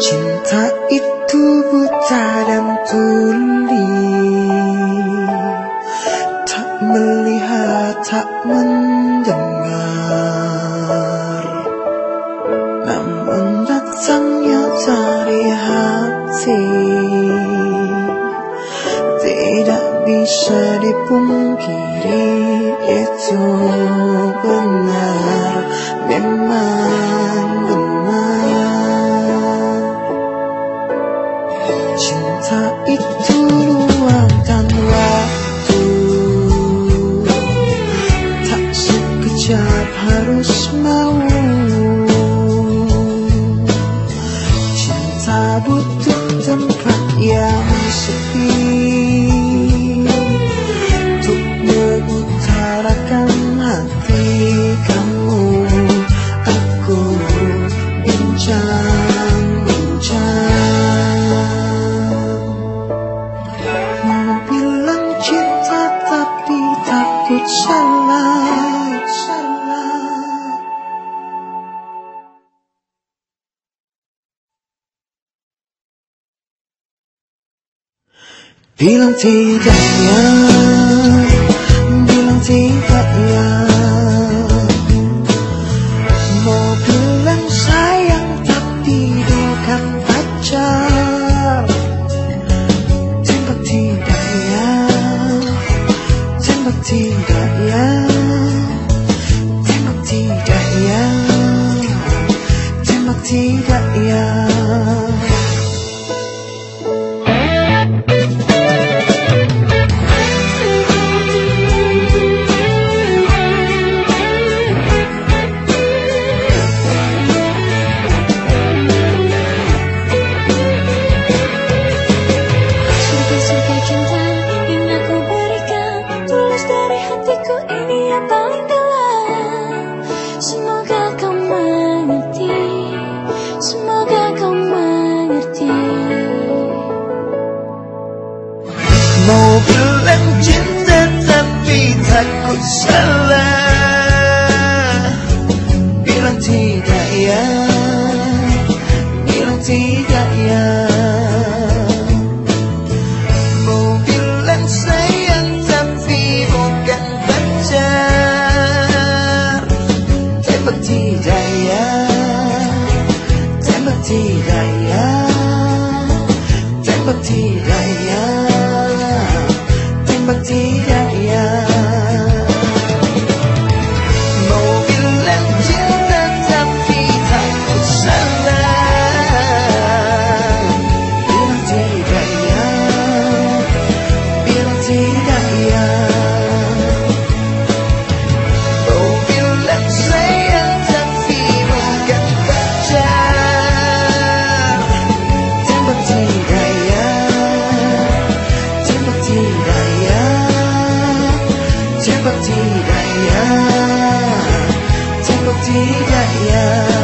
Cinta itu buta dan tuli. Tak melihat, tak mendengar. Namun datangnya dari hati. Tidak bisa dipungkiri Itu benar. Memang Itu luangkan waktu. Tak sekejap harus mau Cinta butuh tempat yang sepi. Untuk mengutarakan hati Bilang tidaknya Bilang tidaknya Mau bilang sayang Tapi doakan pacar Tembak tidaknya Tembak tidaknya Tembak tidaknya Tembak tidaknya salah Bilang tidak ya Bilang tidak ya Mau bilang sayang tapi bukan pacar. Tembak tidak ya Tembak tidak Yeah.